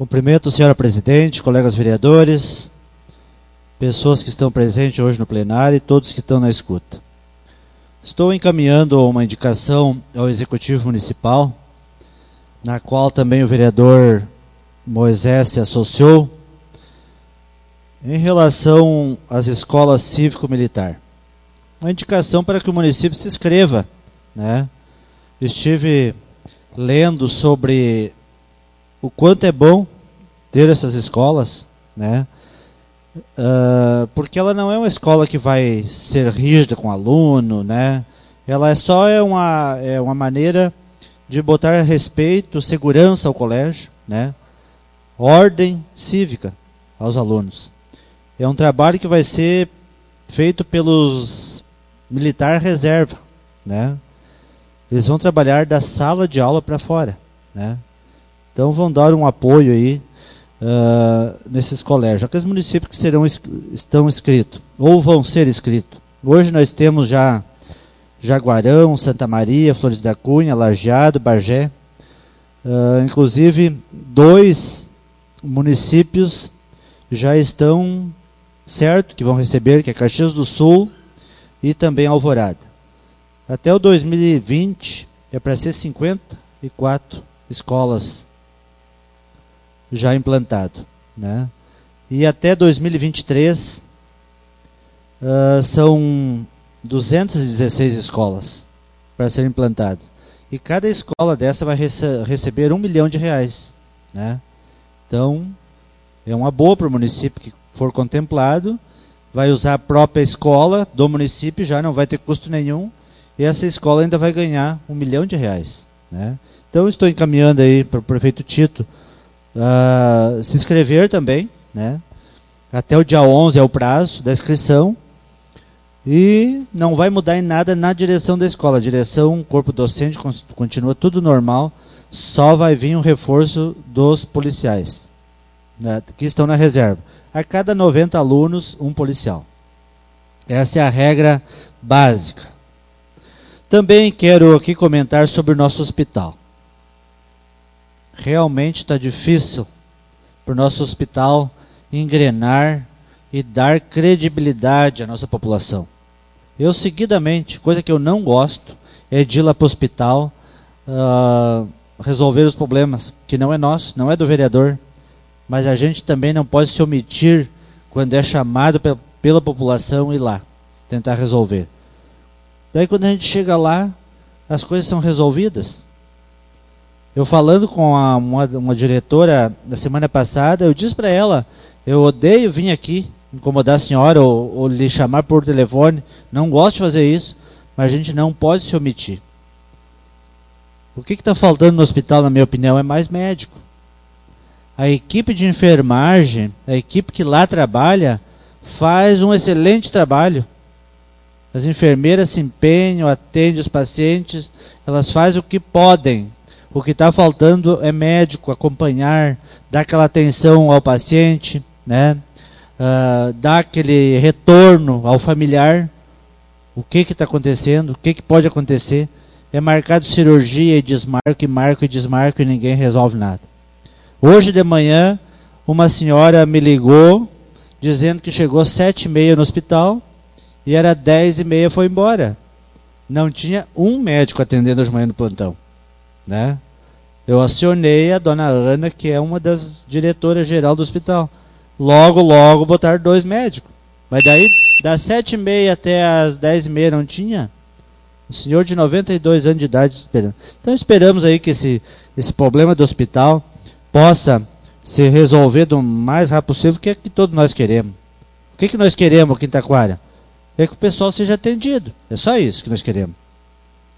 Cumprimento, senhora presidente, colegas vereadores, pessoas que estão presentes hoje no plenário e todos que estão na escuta. Estou encaminhando uma indicação ao Executivo Municipal, na qual também o vereador Moisés se associou, em relação às escolas cívico-militar. Uma indicação para que o município se inscreva. Né? Estive lendo sobre o quanto é bom ter essas escolas, né? Uh, porque ela não é uma escola que vai ser rígida com aluno, né? Ela é só é uma, é uma maneira de botar respeito, segurança ao colégio, né? Ordem cívica aos alunos. É um trabalho que vai ser feito pelos militar reserva, né? Eles vão trabalhar da sala de aula para fora, né? Então vão dar um apoio aí uh, nesses colégios. Aqueles municípios que serão estão inscritos ou vão ser inscritos. Hoje nós temos já Jaguarão, Santa Maria, Flores da Cunha, Lajeado, Bagé. Uh, inclusive, dois municípios já estão certo que vão receber, que é Caxias do Sul e também Alvorada. Até o 2020 é para ser 54 escolas já implantado. Né? E até 2023 uh, ah, são 216 escolas para serem implantadas. E cada escola dessa vai rece receber um milhão de reais. Né? Então, é uma boa para o município que for contemplado, vai usar a própria escola do município, já não vai ter custo nenhum, e essa escola ainda vai ganhar um milhão de reais. Né? Então, estou encaminhando aí para o prefeito Tito uh, se inscrever também, né? Até o dia 11 é o prazo da inscrição. E não vai mudar em nada na direção da escola. Direção, corpo docente, continua tudo normal. Só vai vir um reforço dos policiais né, que estão na reserva. A cada 90 alunos, um policial. Essa é a regra básica. Também quero aqui comentar sobre o nosso hospital realmente está difícil para o nosso hospital engrenar e dar credibilidade à nossa população. Eu, seguidamente, coisa que eu não gosto, é de ir lá para o hospital uh, resolver os problemas, que não é nosso, não é do vereador, mas a gente também não pode se omitir quando é chamado pe pela população ir lá tentar resolver. Daí, quando a gente chega lá, as coisas são resolvidas. Eu falando com a, uma, uma diretora na semana passada, eu disse para ela, eu odeio vir aqui incomodar a senhora ou, ou, lhe chamar por telefone, não gosto de fazer isso, mas a gente não pode se omitir. O que está faltando no hospital, na minha opinião, é mais médico. A equipe de enfermagem, a equipe que lá trabalha, faz um excelente trabalho. As enfermeiras se empenham, atendem os pacientes, elas fazem o que podem o que está faltando é médico acompanhar, dar aquela atenção ao paciente, né? Uh, dar aquele retorno ao familiar. O que está acontecendo? O que, que pode acontecer? É marcado cirurgia e desmarco, e marco e desmarco e ninguém resolve nada. Hoje de manhã, uma senhora me ligou dizendo que chegou às sete e meia no hospital e era dez e meia foi embora. Não tinha um médico atendendo de manhã no plantão né? Eu acionei a dona Ana, que é uma das diretoras geral do hospital. Logo, logo botar dois médicos. Mas daí, das sete e meia até as dez e meia não tinha? O senhor de 92 anos de idade esperando. Então esperamos aí que esse, esse problema do hospital possa se resolver do mais rápido possível, que é que todos nós queremos. O que, que nós queremos aqui em Taquara? É que o pessoal seja atendido. É só isso que nós queremos.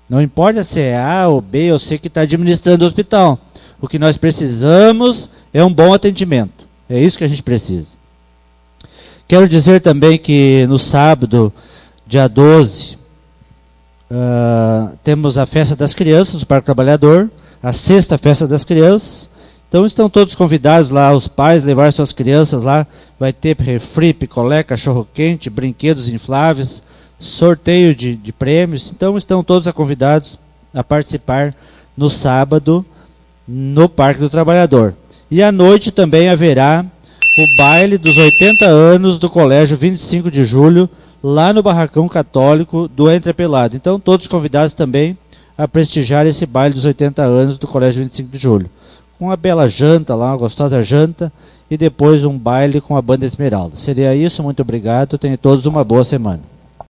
Não importa se é A ou B ou C que está administrando o hospital. O que nós precisamos é um bom atendimento. É isso que a gente precisa. Quero dizer também que no sábado, dia 12, uh, ah, temos a festa das crianças no Parque Trabalhador, a sexta festa das crianças. Então estão todos convidados lá, os pais, levar suas crianças lá. Vai ter refri, picolé, cachorro quente, brinquedos infláveis, sorteio de, de prêmios. Então estão todos convidados a participar no sábado no Parque do Trabalhador. E à noite também haverá o baile dos 80 anos do Colégio 25 de Julho, lá no Barracão Católico do Entrepelado. Então, todos convidados também a prestigiar esse baile dos 80 anos do Colégio 25 de Julho. Uma bela janta lá, uma gostosa janta, e depois um baile com a banda Esmeralda. Seria isso, muito obrigado, tenham todos uma boa semana.